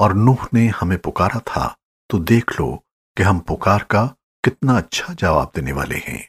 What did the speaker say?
और नूह ने हमें पुकारा था तो देख लो कि हम पुकार का कितना अच्छा जवाब देने वाले हैं।